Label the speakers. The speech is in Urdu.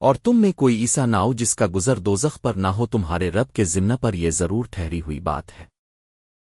Speaker 1: اور تم میں کوئی ایسا نہ ہو جس کا گزر دوزخ پر نہ ہو، تمہارے رب کے ذمہ پر یہ ضرور ٹھہری ہوئی بات ہے۔